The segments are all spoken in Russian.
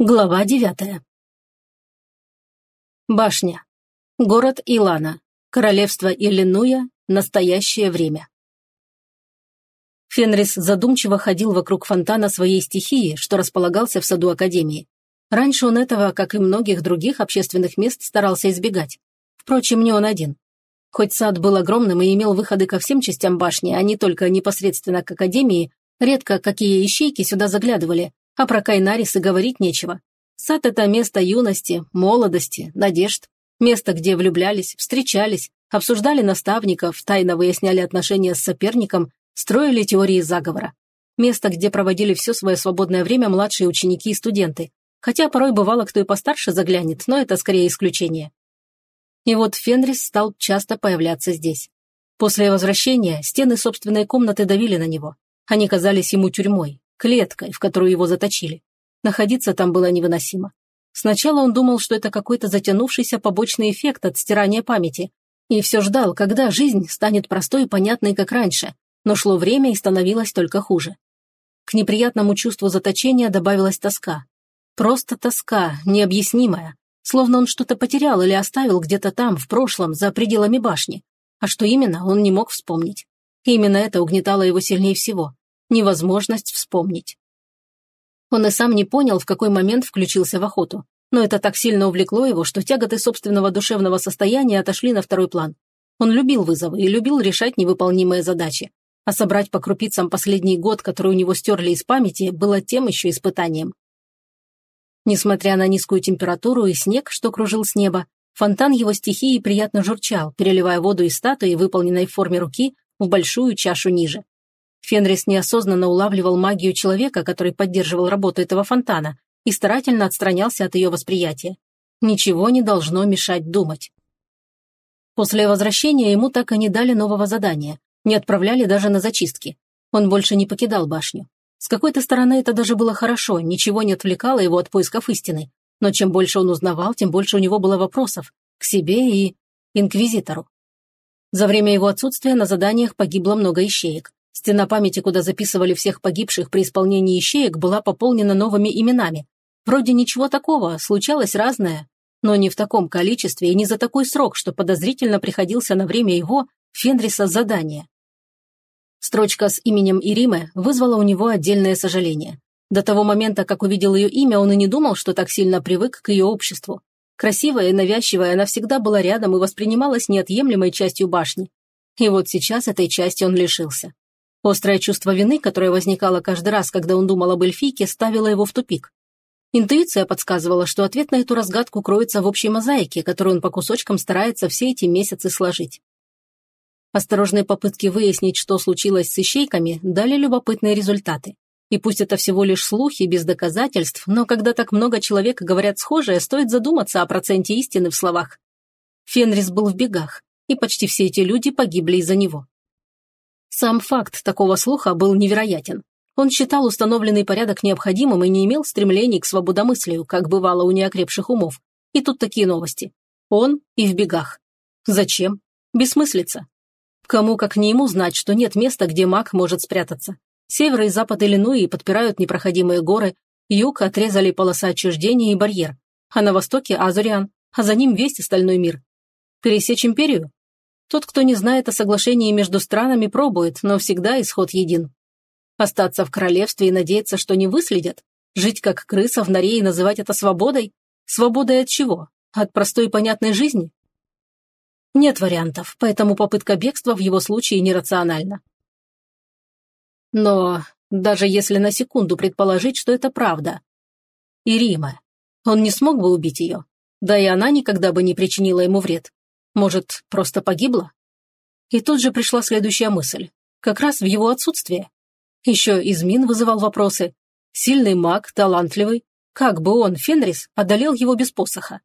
Глава девятая. Башня. Город Илана. Королевство Иллинуя. Настоящее время. Фенрис задумчиво ходил вокруг фонтана своей стихии, что располагался в саду Академии. Раньше он этого, как и многих других общественных мест, старался избегать. Впрочем, не он один. Хоть сад был огромным и имел выходы ко всем частям башни, а не только непосредственно к Академии, редко какие ищейки сюда заглядывали, а про Кайнарис и говорить нечего. Сад – это место юности, молодости, надежд. Место, где влюблялись, встречались, обсуждали наставников, тайно выясняли отношения с соперником, строили теории заговора. Место, где проводили все свое свободное время младшие ученики и студенты. Хотя порой бывало, кто и постарше заглянет, но это скорее исключение. И вот Фенрис стал часто появляться здесь. После возвращения стены собственной комнаты давили на него. Они казались ему тюрьмой, клеткой, в которую его заточили. Находиться там было невыносимо. Сначала он думал, что это какой-то затянувшийся побочный эффект от стирания памяти, и все ждал, когда жизнь станет простой и понятной, как раньше, но шло время и становилось только хуже. К неприятному чувству заточения добавилась тоска. Просто тоска, необъяснимая, словно он что-то потерял или оставил где-то там, в прошлом, за пределами башни. А что именно, он не мог вспомнить. И именно это угнетало его сильнее всего невозможность вспомнить. Он и сам не понял, в какой момент включился в охоту, но это так сильно увлекло его, что тяготы собственного душевного состояния отошли на второй план. Он любил вызовы и любил решать невыполнимые задачи, а собрать по крупицам последний год, который у него стерли из памяти, было тем еще испытанием. Несмотря на низкую температуру и снег, что кружил с неба, фонтан его стихии приятно журчал, переливая воду из статуи, выполненной в форме руки, в большую чашу ниже. Фенрис неосознанно улавливал магию человека, который поддерживал работу этого фонтана, и старательно отстранялся от ее восприятия. Ничего не должно мешать думать. После возвращения ему так и не дали нового задания, не отправляли даже на зачистки. Он больше не покидал башню. С какой-то стороны это даже было хорошо, ничего не отвлекало его от поисков истины. Но чем больше он узнавал, тем больше у него было вопросов к себе и инквизитору. За время его отсутствия на заданиях погибло много ищеек. Стена памяти, куда записывали всех погибших при исполнении ищеек, была пополнена новыми именами. Вроде ничего такого, случалось разное, но не в таком количестве и не за такой срок, что подозрительно приходился на время его, Фенриса, задания. Строчка с именем Ириме вызвала у него отдельное сожаление. До того момента, как увидел ее имя, он и не думал, что так сильно привык к ее обществу. Красивая и навязчивая, она всегда была рядом и воспринималась неотъемлемой частью башни. И вот сейчас этой части он лишился. Острое чувство вины, которое возникало каждый раз, когда он думал об эльфийке, ставило его в тупик. Интуиция подсказывала, что ответ на эту разгадку кроется в общей мозаике, которую он по кусочкам старается все эти месяцы сложить. Осторожные попытки выяснить, что случилось с ищейками, дали любопытные результаты. И пусть это всего лишь слухи без доказательств, но когда так много человек говорят схожее, стоит задуматься о проценте истины в словах. Фенрис был в бегах, и почти все эти люди погибли из-за него. Сам факт такого слуха был невероятен. Он считал установленный порядок необходимым и не имел стремлений к свободомыслию, как бывало у неокрепших умов. И тут такие новости. Он и в бегах. Зачем? Бессмыслица. Кому как не ему знать, что нет места, где маг может спрятаться. Север и запад Иллинуи подпирают непроходимые горы, юг отрезали полоса отчуждения и барьер, а на востоке Азуриан, а за ним весь остальной мир. Пересечь империю? Тот, кто не знает о соглашении между странами, пробует, но всегда исход един. Остаться в королевстве и надеяться, что не выследят? Жить как крыса в норе и называть это свободой? Свободой от чего? От простой и понятной жизни? Нет вариантов, поэтому попытка бегства в его случае нерациональна. Но даже если на секунду предположить, что это правда. И Рима. Он не смог бы убить ее. Да и она никогда бы не причинила ему вред. Может, просто погибла? И тут же пришла следующая мысль. Как раз в его отсутствие. Еще Измин вызывал вопросы. Сильный маг, талантливый. Как бы он, Фенрис, одолел его без посоха?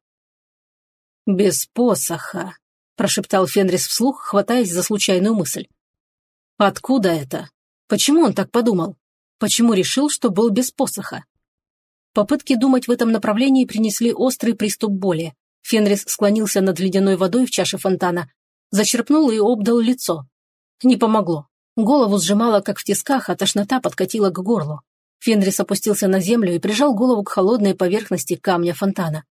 «Без посоха», – прошептал Фенрис вслух, хватаясь за случайную мысль. «Откуда это? Почему он так подумал? Почему решил, что был без посоха?» Попытки думать в этом направлении принесли острый приступ боли. Фенрис склонился над ледяной водой в чаше фонтана, зачерпнул и обдал лицо. Не помогло. Голову сжимало, как в тисках, а тошнота подкатила к горлу. Фенрис опустился на землю и прижал голову к холодной поверхности камня фонтана.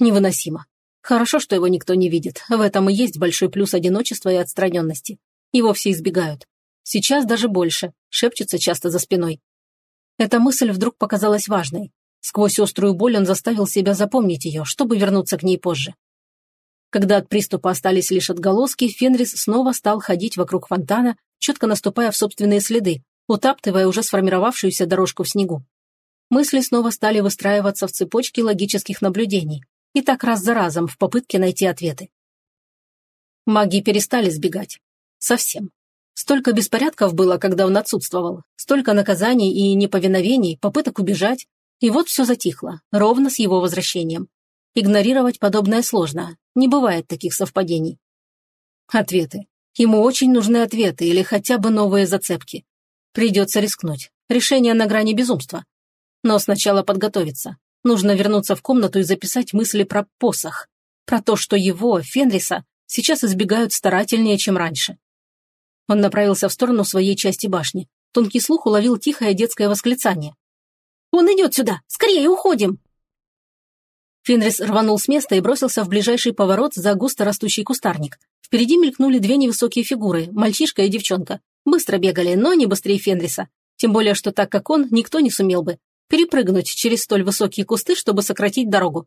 Невыносимо. Хорошо, что его никто не видит. В этом и есть большой плюс одиночества и отстраненности. Его все избегают. Сейчас даже больше, шепчется часто за спиной. Эта мысль вдруг показалась важной. Сквозь острую боль он заставил себя запомнить ее, чтобы вернуться к ней позже. Когда от приступа остались лишь отголоски, Фенрис снова стал ходить вокруг фонтана, четко наступая в собственные следы, утаптывая уже сформировавшуюся дорожку в снегу. Мысли снова стали выстраиваться в цепочке логических наблюдений, и так раз за разом в попытке найти ответы. Маги перестали сбегать. Совсем. Столько беспорядков было, когда он отсутствовал, столько наказаний и неповиновений, попыток убежать, и вот все затихло, ровно с его возвращением. Игнорировать подобное сложно, не бывает таких совпадений. Ответы. Ему очень нужны ответы или хотя бы новые зацепки. Придется рискнуть. Решение на грани безумства. Но сначала подготовиться. Нужно вернуться в комнату и записать мысли про посох. Про то, что его, Фенриса, сейчас избегают старательнее, чем раньше. Он направился в сторону своей части башни. Тонкий слух уловил тихое детское восклицание. «Он идет сюда! Скорее уходим!» Фенрис рванул с места и бросился в ближайший поворот за густо растущий кустарник. Впереди мелькнули две невысокие фигуры, мальчишка и девчонка. Быстро бегали, но не быстрее Фенриса. Тем более, что так как он, никто не сумел бы перепрыгнуть через столь высокие кусты, чтобы сократить дорогу.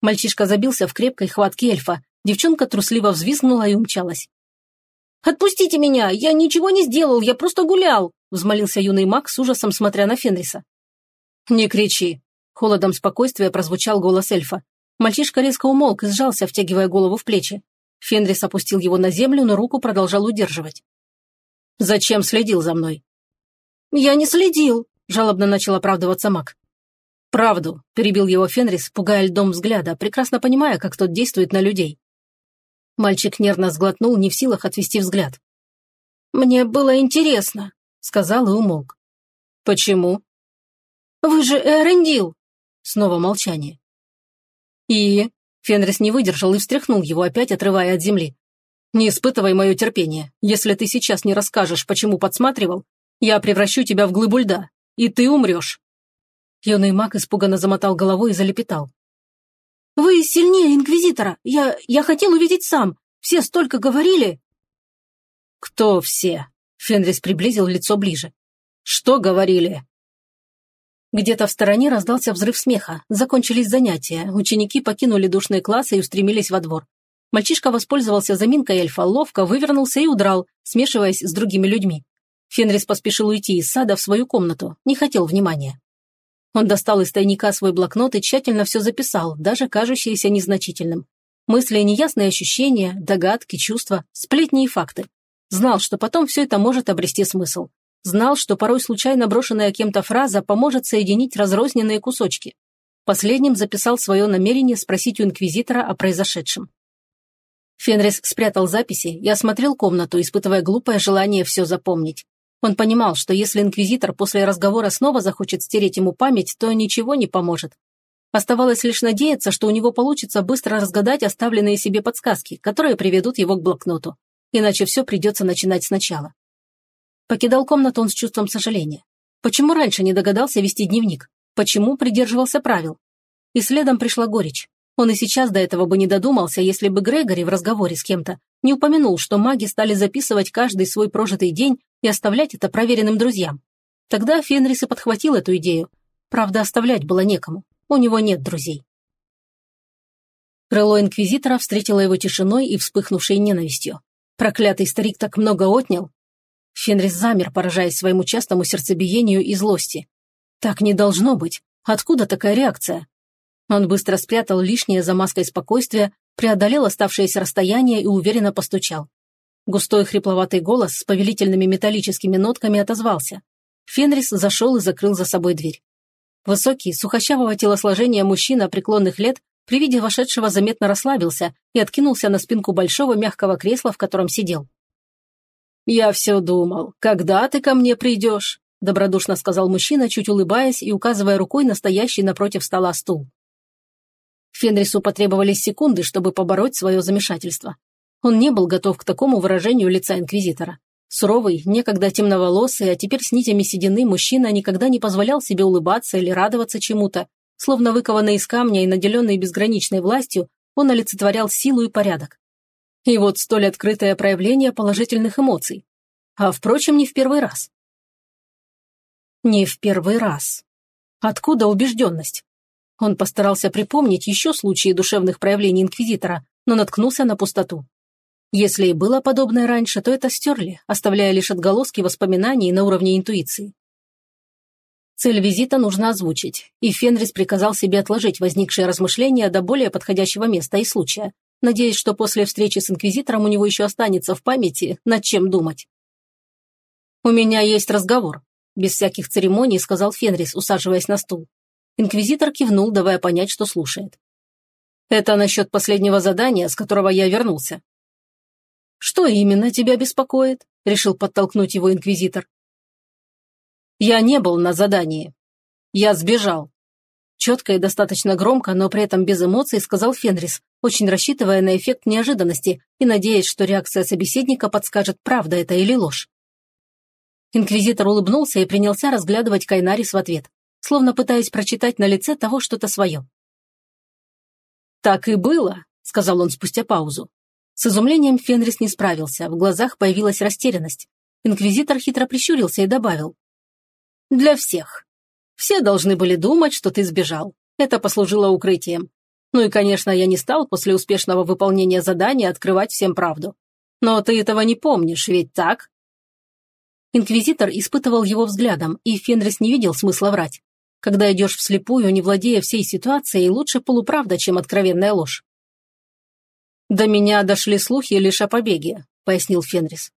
Мальчишка забился в крепкой хватке эльфа. Девчонка трусливо взвизгнула и умчалась. «Отпустите меня! Я ничего не сделал, я просто гулял!» взмолился юный маг с ужасом, смотря на Фенриса. «Не кричи!» Холодом спокойствия прозвучал голос эльфа. Мальчишка резко умолк и сжался, втягивая голову в плечи. Фенрис опустил его на землю, но руку продолжал удерживать. «Зачем следил за мной?» «Я не следил», жалобно начал оправдываться маг. «Правду», – перебил его Фенрис, пугая льдом взгляда, прекрасно понимая, как тот действует на людей. Мальчик нервно сглотнул, не в силах отвести взгляд. «Мне было интересно», – сказал и умолк. «Почему?» «Вы же Эрендил!» Снова молчание. «И?» Фенрис не выдержал и встряхнул его, опять отрывая от земли. «Не испытывай мое терпение. Если ты сейчас не расскажешь, почему подсматривал, я превращу тебя в глыбу льда и ты умрешь». Юный маг испуганно замотал головой и залепетал. «Вы сильнее Инквизитора! Я, я хотел увидеть сам! Все столько говорили!» «Кто все?» Фенрис приблизил лицо ближе. «Что говорили?» Где-то в стороне раздался взрыв смеха. Закончились занятия. Ученики покинули душные классы и устремились во двор. Мальчишка воспользовался заминкой эльфа, ловко вывернулся и удрал, смешиваясь с другими людьми. Фенрис поспешил уйти из сада в свою комнату, не хотел внимания. Он достал из тайника свой блокнот и тщательно все записал, даже кажущееся незначительным. Мысли, неясные ощущения, догадки, чувства, сплетни и факты. Знал, что потом все это может обрести смысл. Знал, что порой случайно брошенная кем-то фраза поможет соединить разрозненные кусочки. Последним записал свое намерение спросить у инквизитора о произошедшем. Фенрис спрятал записи и осмотрел комнату, испытывая глупое желание все запомнить. Он понимал, что если инквизитор после разговора снова захочет стереть ему память, то ничего не поможет. Оставалось лишь надеяться, что у него получится быстро разгадать оставленные себе подсказки, которые приведут его к блокноту. Иначе все придется начинать сначала. Покидал комнату он с чувством сожаления. Почему раньше не догадался вести дневник? Почему придерживался правил? И следом пришла горечь. Он и сейчас до этого бы не додумался, если бы Грегори в разговоре с кем-то не упомянул, что маги стали записывать каждый свой прожитый день и оставлять это проверенным друзьям. Тогда Фенрис и подхватил эту идею. Правда, оставлять было некому. У него нет друзей. Крыло инквизитора встретило его тишиной и вспыхнувшей ненавистью. Проклятый старик так много отнял. Фенрис замер, поражаясь своему частому сердцебиению и злости. Так не должно быть. Откуда такая реакция? Он быстро спрятал лишнее за маской спокойствия, преодолел оставшееся расстояние и уверенно постучал. Густой хрипловатый голос с повелительными металлическими нотками отозвался. Фенрис зашел и закрыл за собой дверь. Высокий, сухощавого телосложения мужчина преклонных лет при виде вошедшего заметно расслабился и откинулся на спинку большого мягкого кресла, в котором сидел. «Я все думал, когда ты ко мне придешь?» добродушно сказал мужчина, чуть улыбаясь и указывая рукой на стоящий напротив стола стул. Фенрису потребовались секунды, чтобы побороть свое замешательство. Он не был готов к такому выражению лица инквизитора. Суровый, некогда темноволосый, а теперь с нитями седины мужчина никогда не позволял себе улыбаться или радоваться чему-то. Словно выкованный из камня и наделенный безграничной властью, он олицетворял силу и порядок. И вот столь открытое проявление положительных эмоций. А, впрочем, не в первый раз. Не в первый раз. Откуда убежденность? Он постарался припомнить еще случаи душевных проявлений инквизитора, но наткнулся на пустоту. Если и было подобное раньше, то это стерли, оставляя лишь отголоски воспоминаний на уровне интуиции. Цель визита нужно озвучить, и Фенрис приказал себе отложить возникшие размышления до более подходящего места и случая, надеясь, что после встречи с Инквизитором у него еще останется в памяти, над чем думать. «У меня есть разговор», – без всяких церемоний сказал Фенрис, усаживаясь на стул. Инквизитор кивнул, давая понять, что слушает. «Это насчет последнего задания, с которого я вернулся». «Что именно тебя беспокоит?» – решил подтолкнуть его инквизитор. Я не был на задании. Я сбежал. Четко и достаточно громко, но при этом без эмоций сказал Фенрис, очень рассчитывая на эффект неожиданности и надеясь, что реакция собеседника подскажет, правда это или ложь. Инквизитор улыбнулся и принялся разглядывать Кайнарис в ответ, словно пытаясь прочитать на лице того что-то свое. «Так и было», — сказал он спустя паузу. С изумлением Фенрис не справился, в глазах появилась растерянность. Инквизитор хитро прищурился и добавил. Для всех. Все должны были думать, что ты сбежал. Это послужило укрытием. Ну и, конечно, я не стал после успешного выполнения задания открывать всем правду. Но ты этого не помнишь, ведь так? Инквизитор испытывал его взглядом, и Фенрис не видел смысла врать. Когда идешь вслепую, не владея всей ситуацией, лучше полуправда, чем откровенная ложь. «До меня дошли слухи лишь о побеге», — пояснил Фенрис.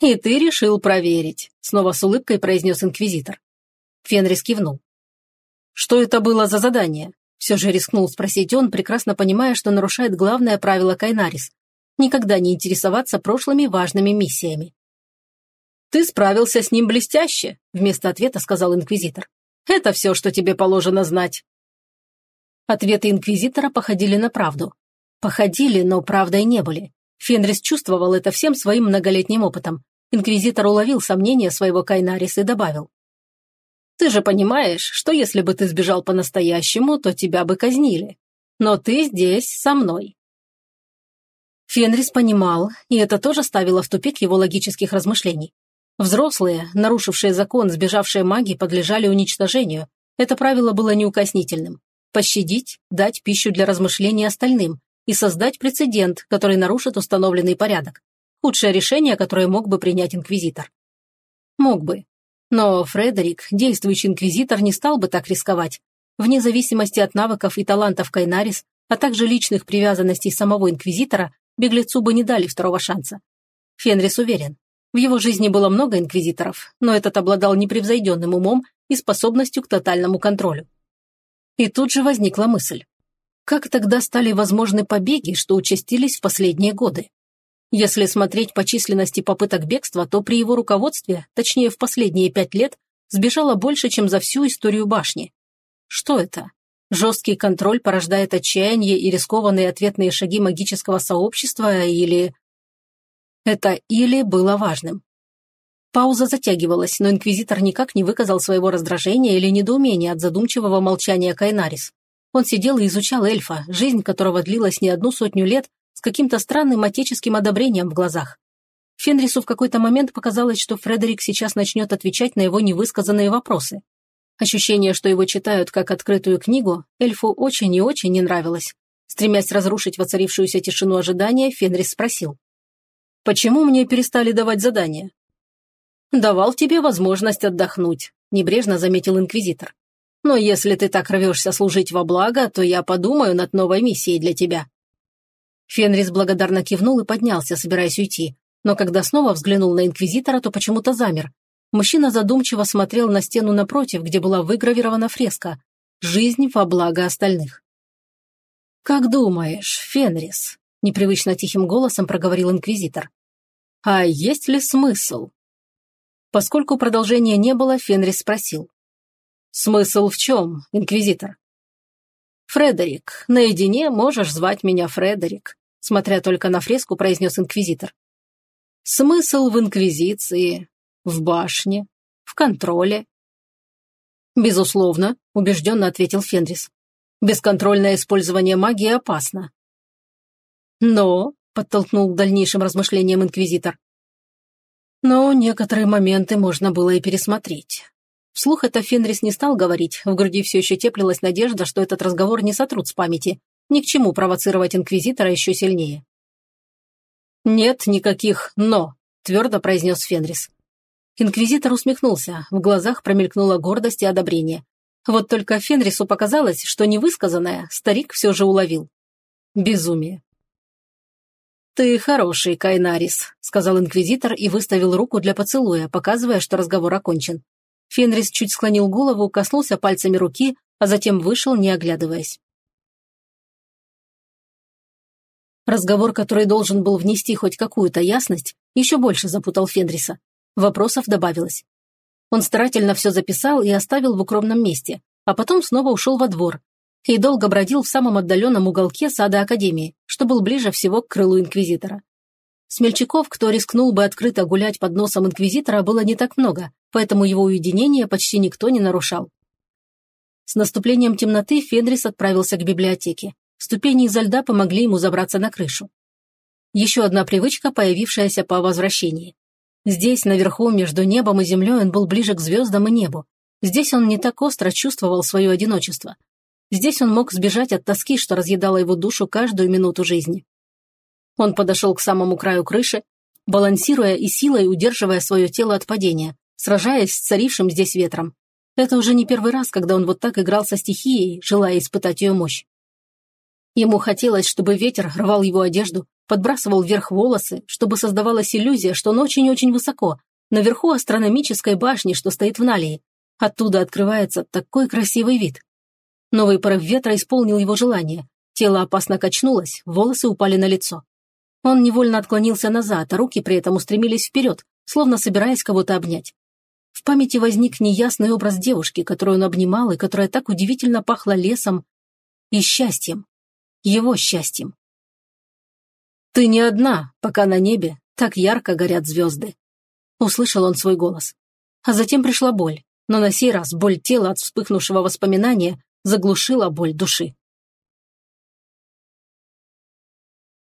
«И ты решил проверить», — снова с улыбкой произнес инквизитор. Фенрис кивнул. «Что это было за задание?» Все же рискнул спросить он, прекрасно понимая, что нарушает главное правило Кайнарис – никогда не интересоваться прошлыми важными миссиями. «Ты справился с ним блестяще», – вместо ответа сказал инквизитор. «Это все, что тебе положено знать». Ответы инквизитора походили на правду. Походили, но правдой не были. Фенрис чувствовал это всем своим многолетним опытом. Инквизитор уловил сомнения своего Кайнарис и добавил. «Ты же понимаешь, что если бы ты сбежал по-настоящему, то тебя бы казнили. Но ты здесь со мной». Фенрис понимал, и это тоже ставило в тупик его логических размышлений. Взрослые, нарушившие закон, сбежавшие маги, подлежали уничтожению. Это правило было неукоснительным. Пощадить, дать пищу для размышлений остальным, и создать прецедент, который нарушит установленный порядок. Худшее решение, которое мог бы принять инквизитор. Мог бы. Но Фредерик, действующий инквизитор, не стал бы так рисковать. Вне зависимости от навыков и талантов Кайнарис, а также личных привязанностей самого инквизитора, беглецу бы не дали второго шанса. Фенрис уверен. В его жизни было много инквизиторов, но этот обладал непревзойденным умом и способностью к тотальному контролю. И тут же возникла мысль. Как тогда стали возможны побеги, что участились в последние годы? Если смотреть по численности попыток бегства, то при его руководстве, точнее в последние пять лет, сбежало больше, чем за всю историю башни. Что это? Жесткий контроль порождает отчаяние и рискованные ответные шаги магического сообщества или... Это «или» было важным. Пауза затягивалась, но инквизитор никак не выказал своего раздражения или недоумения от задумчивого молчания Кайнарис. Он сидел и изучал эльфа, жизнь которого длилась не одну сотню лет, каким-то странным отеческим одобрением в глазах. Фенрису в какой-то момент показалось, что Фредерик сейчас начнет отвечать на его невысказанные вопросы. Ощущение, что его читают как открытую книгу, эльфу очень и очень не нравилось. Стремясь разрушить воцарившуюся тишину ожидания, Фенрис спросил. «Почему мне перестали давать задания?» «Давал тебе возможность отдохнуть», – небрежно заметил инквизитор. Но если ты так рвешься служить во благо, то я подумаю над новой миссией для тебя». Фенрис благодарно кивнул и поднялся, собираясь уйти. Но когда снова взглянул на Инквизитора, то почему-то замер. Мужчина задумчиво смотрел на стену напротив, где была выгравирована фреска «Жизнь во благо остальных». «Как думаешь, Фенрис?» – непривычно тихим голосом проговорил Инквизитор. «А есть ли смысл?» Поскольку продолжения не было, Фенрис спросил. «Смысл в чем, инквизитор?» «Фредерик, наедине можешь звать меня Фредерик», смотря только на фреску, произнес инквизитор. Смысл в инквизиции, в башне, в контроле. Безусловно, убежденно ответил Фенрис. Бесконтрольное использование магии опасно. Но, подтолкнул к дальнейшим размышлениям инквизитор, но некоторые моменты можно было и пересмотреть. Вслух это Фенрис не стал говорить, в груди все еще теплилась надежда, что этот разговор не сотрут с памяти. Ни к чему провоцировать инквизитора еще сильнее. «Нет никаких «но», – твердо произнес Фенрис. Инквизитор усмехнулся, в глазах промелькнула гордость и одобрение. Вот только Фенрису показалось, что невысказанное старик все же уловил. Безумие. «Ты хороший, Кайнарис», – сказал инквизитор и выставил руку для поцелуя, показывая, что разговор окончен. Фенрис чуть склонил голову, коснулся пальцами руки, а затем вышел, не оглядываясь. Разговор, который должен был внести хоть какую-то ясность, еще больше запутал Фенриса. Вопросов добавилось. Он старательно все записал и оставил в укромном месте, а потом снова ушел во двор и долго бродил в самом отдаленном уголке сада Академии, что был ближе всего к крылу Инквизитора. Смельчаков, кто рискнул бы открыто гулять под носом Инквизитора, было не так много, поэтому его уединение почти никто не нарушал. С наступлением темноты Фенрис отправился к библиотеке. Ступени изо льда помогли ему забраться на крышу. Еще одна привычка, появившаяся по возвращении. Здесь, наверху, между небом и землей, он был ближе к звездам и небу. Здесь он не так остро чувствовал свое одиночество. Здесь он мог сбежать от тоски, что разъедала его душу каждую минуту жизни. Он подошел к самому краю крыши, балансируя и силой удерживая свое тело от падения, сражаясь с царившим здесь ветром. Это уже не первый раз, когда он вот так играл со стихией, желая испытать ее мощь. Ему хотелось, чтобы ветер рвал его одежду, подбрасывал вверх волосы, чтобы создавалась иллюзия, что он очень-очень высоко, наверху астрономической башни, что стоит в Налии. Оттуда открывается такой красивый вид. Новый порыв ветра исполнил его желание. Тело опасно качнулось, волосы упали на лицо. Он невольно отклонился назад, а руки при этом устремились вперед, словно собираясь кого-то обнять. В памяти возник неясный образ девушки, которую он обнимал и которая так удивительно пахла лесом и счастьем его счастьем. «Ты не одна, пока на небе так ярко горят звезды», — услышал он свой голос. А затем пришла боль, но на сей раз боль тела от вспыхнувшего воспоминания заглушила боль души.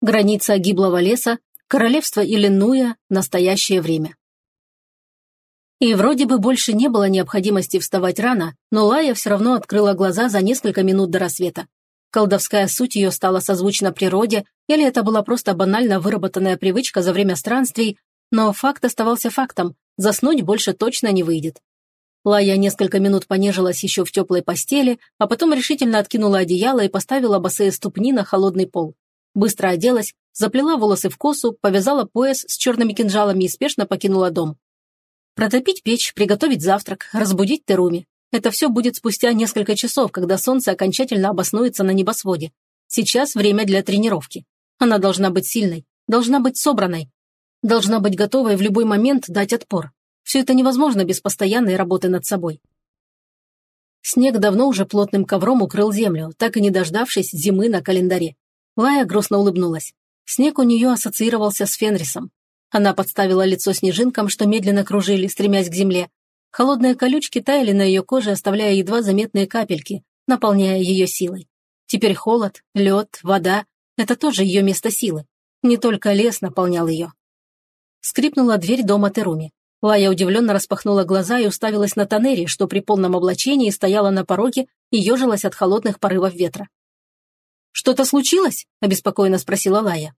Граница гиблого леса, королевство Иллинуя, настоящее время. И вроде бы больше не было необходимости вставать рано, но Лая все равно открыла глаза за несколько минут до рассвета. Колдовская суть ее стала созвучна природе, или это была просто банально выработанная привычка за время странствий, но факт оставался фактом, заснуть больше точно не выйдет. Лая несколько минут понежилась еще в теплой постели, а потом решительно откинула одеяло и поставила босые ступни на холодный пол. Быстро оделась, заплела волосы в косу, повязала пояс с черными кинжалами и спешно покинула дом. Протопить печь, приготовить завтрак, разбудить Теруми. Это все будет спустя несколько часов, когда солнце окончательно обоснуется на небосводе. Сейчас время для тренировки. Она должна быть сильной, должна быть собранной, должна быть готовой в любой момент дать отпор. Все это невозможно без постоянной работы над собой. Снег давно уже плотным ковром укрыл землю, так и не дождавшись зимы на календаре. Лая грустно улыбнулась. Снег у нее ассоциировался с Фенрисом. Она подставила лицо снежинкам, что медленно кружили, стремясь к земле, Холодные колючки таяли на ее коже, оставляя едва заметные капельки, наполняя ее силой. Теперь холод, лед, вода – это тоже ее место силы. Не только лес наполнял ее. Скрипнула дверь дома Теруми. Лая удивленно распахнула глаза и уставилась на Танери, что при полном облачении стояла на пороге и ежилась от холодных порывов ветра. «Что-то случилось?» – обеспокоенно спросила Лая.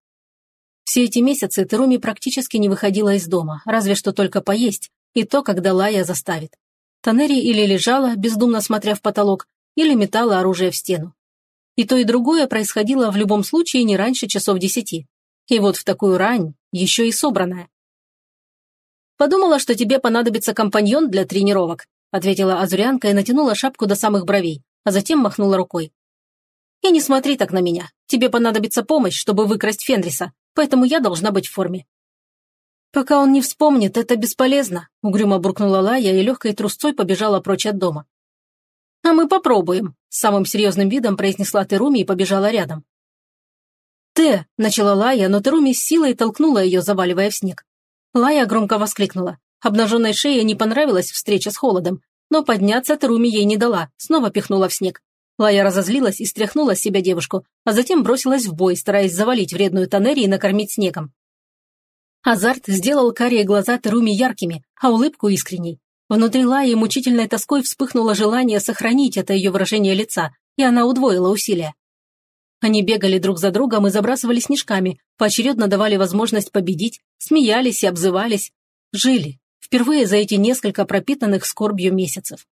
Все эти месяцы Теруми практически не выходила из дома, разве что только поесть, и то, когда Лая заставит. Танери или лежала, бездумно смотря в потолок, или метала оружие в стену. И то, и другое происходило в любом случае не раньше часов десяти. И вот в такую рань, еще и собранная. «Подумала, что тебе понадобится компаньон для тренировок», ответила Азурянка и натянула шапку до самых бровей, а затем махнула рукой. «И не смотри так на меня. Тебе понадобится помощь, чтобы выкрасть Фенриса, поэтому я должна быть в форме. «Пока он не вспомнит, это бесполезно», — угрюмо буркнула Лая и легкой трусцой побежала прочь от дома. «А мы попробуем», — самым серьезным видом произнесла Теруми и побежала рядом. «Те», — начала Лая, но Теруми с силой толкнула ее, заваливая в снег. Лая громко воскликнула. Обнаженной шее не понравилась встреча с холодом, но подняться Теруми ей не дала, снова пихнула в снег. Лая разозлилась и стряхнула с себя девушку, а затем бросилась в бой, стараясь завалить вредную Танери и накормить снегом. Азарт сделал карие глаза Теруми яркими, а улыбку искренней. Внутри Лаи мучительной тоской вспыхнуло желание сохранить это ее выражение лица, и она удвоила усилия. Они бегали друг за другом и забрасывали снежками, поочередно давали возможность победить, смеялись и обзывались. Жили. Впервые за эти несколько пропитанных скорбью месяцев.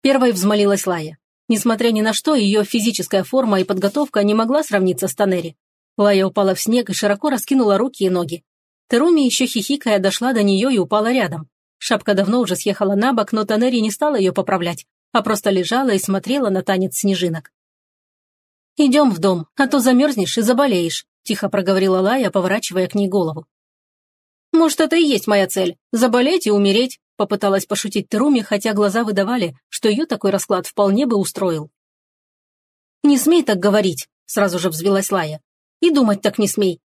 Первой взмолилась Лая. Несмотря ни на что, ее физическая форма и подготовка не могла сравниться с Танери. Лая упала в снег и широко раскинула руки и ноги. Теруми еще хихикая дошла до нее и упала рядом. Шапка давно уже съехала на бок, но Танери не стала ее поправлять, а просто лежала и смотрела на танец снежинок. «Идем в дом, а то замерзнешь и заболеешь», – тихо проговорила Лая, поворачивая к ней голову. «Может, это и есть моя цель – заболеть и умереть», – попыталась пошутить Теруми, хотя глаза выдавали, что ее такой расклад вполне бы устроил. «Не смей так говорить», – сразу же взвелась Лая. «И думать так не смей».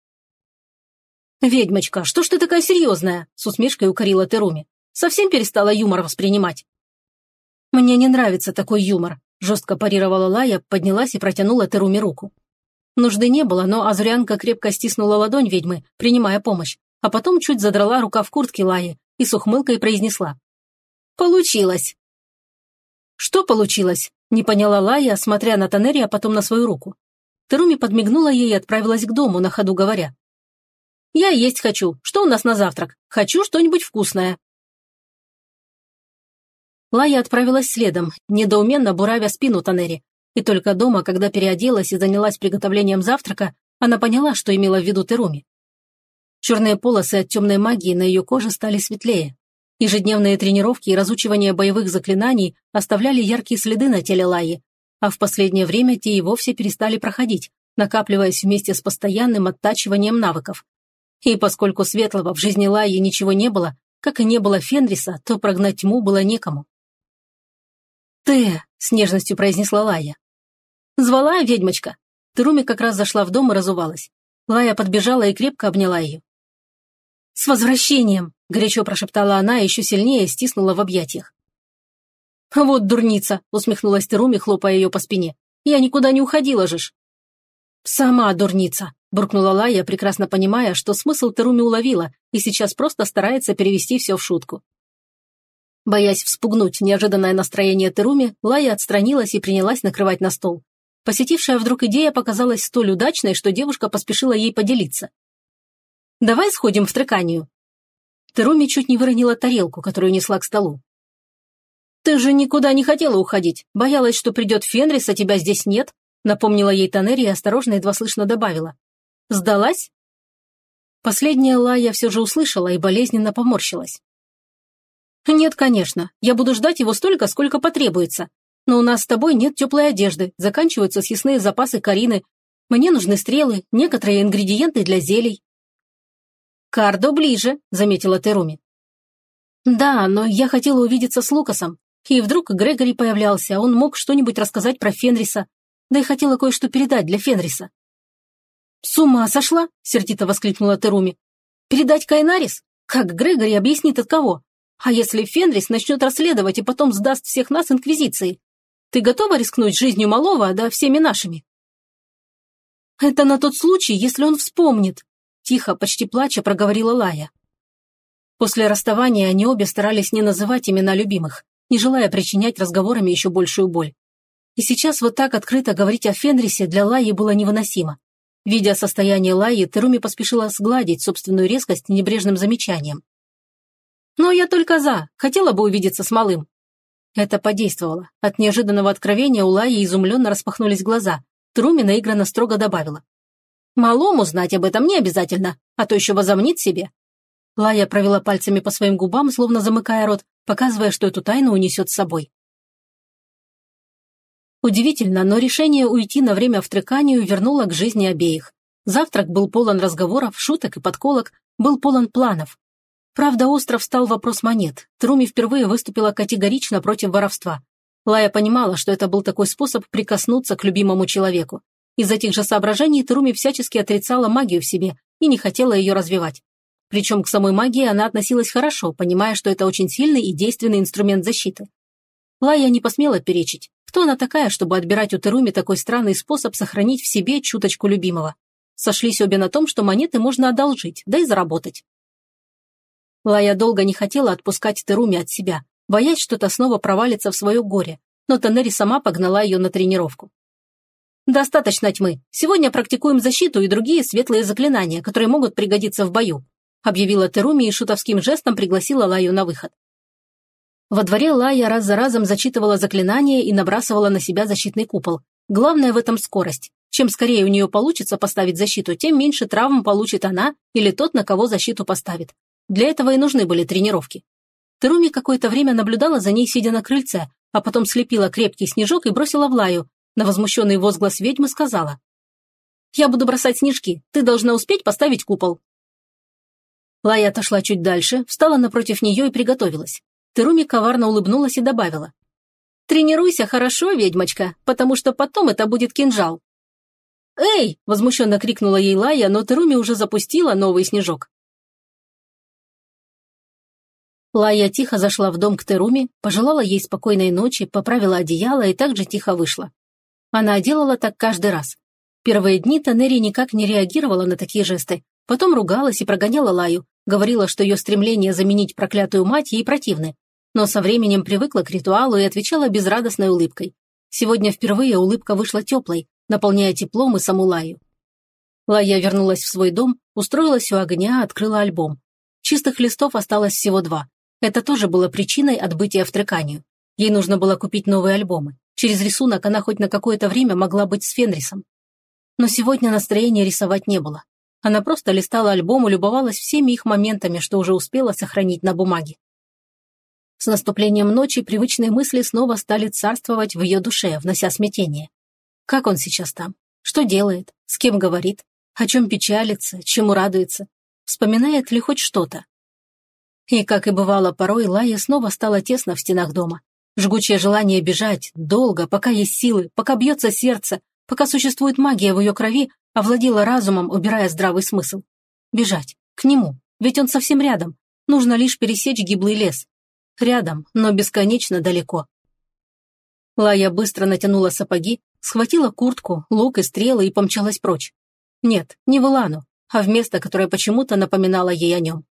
«Ведьмочка, что ж ты такая серьезная?» – с усмешкой укорила Теруми. Совсем перестала юмор воспринимать. «Мне не нравится такой юмор», – жестко парировала Лая, поднялась и протянула Теруми руку. Нужды не было, но Азурянка крепко стиснула ладонь ведьмы, принимая помощь, а потом чуть задрала рука в куртке Лаи и с ухмылкой произнесла. «Получилось!» «Что получилось?» – не поняла Лая, смотря на Танери, а потом на свою руку. Теруми подмигнула ей и отправилась к дому, на ходу говоря. «Я есть хочу. Что у нас на завтрак? Хочу что-нибудь вкусное». Лая отправилась следом, недоуменно буравя спину Танери. И только дома, когда переоделась и занялась приготовлением завтрака, она поняла, что имела в виду Теруми. Черные полосы от темной магии на ее коже стали светлее. Ежедневные тренировки и разучивание боевых заклинаний оставляли яркие следы на теле Лаи, а в последнее время те и вовсе перестали проходить, накапливаясь вместе с постоянным оттачиванием навыков. И поскольку светлого в жизни Лаи ничего не было, как и не было Фенриса, то прогнать тьму было некому. «Ты!» — с нежностью произнесла Лая. «Звала ведьмочка?» Труми как раз зашла в дом и разувалась. Лая подбежала и крепко обняла ее. «С возвращением!» — горячо прошептала она и еще сильнее стиснула в объятиях. «Вот дурница!» — усмехнулась Теруми, хлопая ее по спине. «Я никуда не уходила же ж!» «Сама дурница!» — буркнула Лая, прекрасно понимая, что смысл Теруми уловила и сейчас просто старается перевести все в шутку. Боясь вспугнуть неожиданное настроение Теруми, Лая отстранилась и принялась накрывать на стол. Посетившая вдруг идея показалась столь удачной, что девушка поспешила ей поделиться. «Давай сходим в треканию». Теруми чуть не выронила тарелку, которую несла к столу. «Ты же никуда не хотела уходить. Боялась, что придет Фенрис, а тебя здесь нет», напомнила ей Танери и осторожно едва слышно добавила. «Сдалась?» Последняя Лая все же услышала и болезненно поморщилась. «Нет, конечно. Я буду ждать его столько, сколько потребуется. Но у нас с тобой нет теплой одежды, заканчиваются съестные запасы Карины. Мне нужны стрелы, некоторые ингредиенты для зелий». «Кардо ближе», — заметила Теруми. «Да, но я хотела увидеться с Лукасом. И вдруг Грегори появлялся, он мог что-нибудь рассказать про Фенриса. Да и хотела кое-что передать для Фенриса». «С ума сошла?» — сердито воскликнула Теруми. «Передать Кайнарис? Как Грегори объяснит от кого? А если Фенрис начнет расследовать и потом сдаст всех нас Инквизиции? Ты готова рискнуть жизнью малого, да всеми нашими?» «Это на тот случай, если он вспомнит», – тихо, почти плача проговорила Лая. После расставания они обе старались не называть имена любимых, не желая причинять разговорами еще большую боль. И сейчас вот так открыто говорить о Фенрисе для Лаи было невыносимо. Видя состояние Лаи, Теруми поспешила сгладить собственную резкость небрежным замечанием. «Но я только за. Хотела бы увидеться с малым». Это подействовало. От неожиданного откровения у Лаи изумленно распахнулись глаза. Труми наигранно строго добавила. «Малому знать об этом не обязательно, а то еще возомнит себе». Лая провела пальцами по своим губам, словно замыкая рот, показывая, что эту тайну унесет с собой. Удивительно, но решение уйти на время в треканию вернуло к жизни обеих. Завтрак был полон разговоров, шуток и подколок, был полон планов. Правда, остров стал вопрос монет. Труми впервые выступила категорично против воровства. Лая понимала, что это был такой способ прикоснуться к любимому человеку. Из этих же соображений Труми всячески отрицала магию в себе и не хотела ее развивать. Причем к самой магии она относилась хорошо, понимая, что это очень сильный и действенный инструмент защиты. Лая не посмела перечить. Кто она такая, чтобы отбирать у Теруми такой странный способ сохранить в себе чуточку любимого? Сошлись обе на том, что монеты можно одолжить, да и заработать. Лая долго не хотела отпускать Теруми от себя, боясь, что то снова провалится в свое горе, но Танери сама погнала ее на тренировку. «Достаточно тьмы. Сегодня практикуем защиту и другие светлые заклинания, которые могут пригодиться в бою», объявила Теруми и шутовским жестом пригласила Лаю на выход. Во дворе Лая раз за разом зачитывала заклинания и набрасывала на себя защитный купол. Главное в этом скорость. Чем скорее у нее получится поставить защиту, тем меньше травм получит она или тот, на кого защиту поставит. Для этого и нужны были тренировки. Теруми какое-то время наблюдала за ней, сидя на крыльце, а потом слепила крепкий снежок и бросила в Лаю. На возмущенный возглас ведьмы сказала. «Я буду бросать снежки. Ты должна успеть поставить купол». Лая отошла чуть дальше, встала напротив нее и приготовилась. Теруми коварно улыбнулась и добавила. «Тренируйся хорошо, ведьмочка, потому что потом это будет кинжал». «Эй!» – возмущенно крикнула ей Лая, но Теруми уже запустила новый снежок. Лая тихо зашла в дом к Теруми, пожелала ей спокойной ночи, поправила одеяло и также тихо вышла. Она делала так каждый раз. Первые дни Танери никак не реагировала на такие жесты, потом ругалась и прогоняла Лаю, говорила, что ее стремление заменить проклятую мать ей противны, но со временем привыкла к ритуалу и отвечала безрадостной улыбкой. Сегодня впервые улыбка вышла теплой, наполняя теплом и саму Лаю. Лая вернулась в свой дом, устроилась у огня, открыла альбом. Чистых листов осталось всего два. Это тоже было причиной отбытия в Треканию. Ей нужно было купить новые альбомы. Через рисунок она хоть на какое-то время могла быть с Фенрисом. Но сегодня настроения рисовать не было. Она просто листала альбом и любовалась всеми их моментами, что уже успела сохранить на бумаге. С наступлением ночи привычные мысли снова стали царствовать в ее душе, внося смятение. Как он сейчас там? Что делает? С кем говорит? О чем печалится? Чему радуется? Вспоминает ли хоть что-то? И, как и бывало порой, Лая снова стала тесно в стенах дома. Жгучее желание бежать, долго, пока есть силы, пока бьется сердце, пока существует магия в ее крови, овладела разумом, убирая здравый смысл. Бежать. К нему. Ведь он совсем рядом. Нужно лишь пересечь гиблый лес. Рядом, но бесконечно далеко. Лая быстро натянула сапоги, схватила куртку, лук и стрелы и помчалась прочь. Нет, не в Илану, а в место, которое почему-то напоминало ей о нем.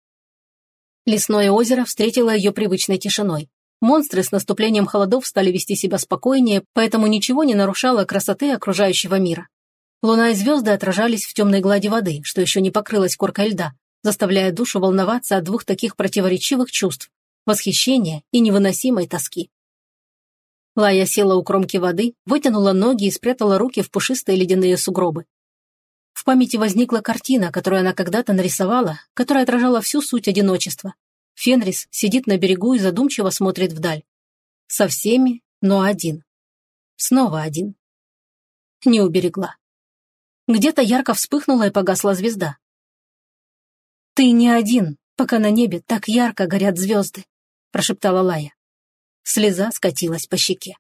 Лесное озеро встретило ее привычной тишиной. Монстры с наступлением холодов стали вести себя спокойнее, поэтому ничего не нарушало красоты окружающего мира. Луна и звезды отражались в темной глади воды, что еще не покрылась коркой льда, заставляя душу волноваться от двух таких противоречивых чувств восхищения и невыносимой тоски. Лая села у кромки воды, вытянула ноги и спрятала руки в пушистые ледяные сугробы. В памяти возникла картина, которую она когда-то нарисовала, которая отражала всю суть одиночества. Фенрис сидит на берегу и задумчиво смотрит вдаль. Со всеми, но один. Снова один. Не уберегла. Где-то ярко вспыхнула и погасла звезда. «Ты не один, пока на небе так ярко горят звезды», прошептала Лая. Слеза скатилась по щеке.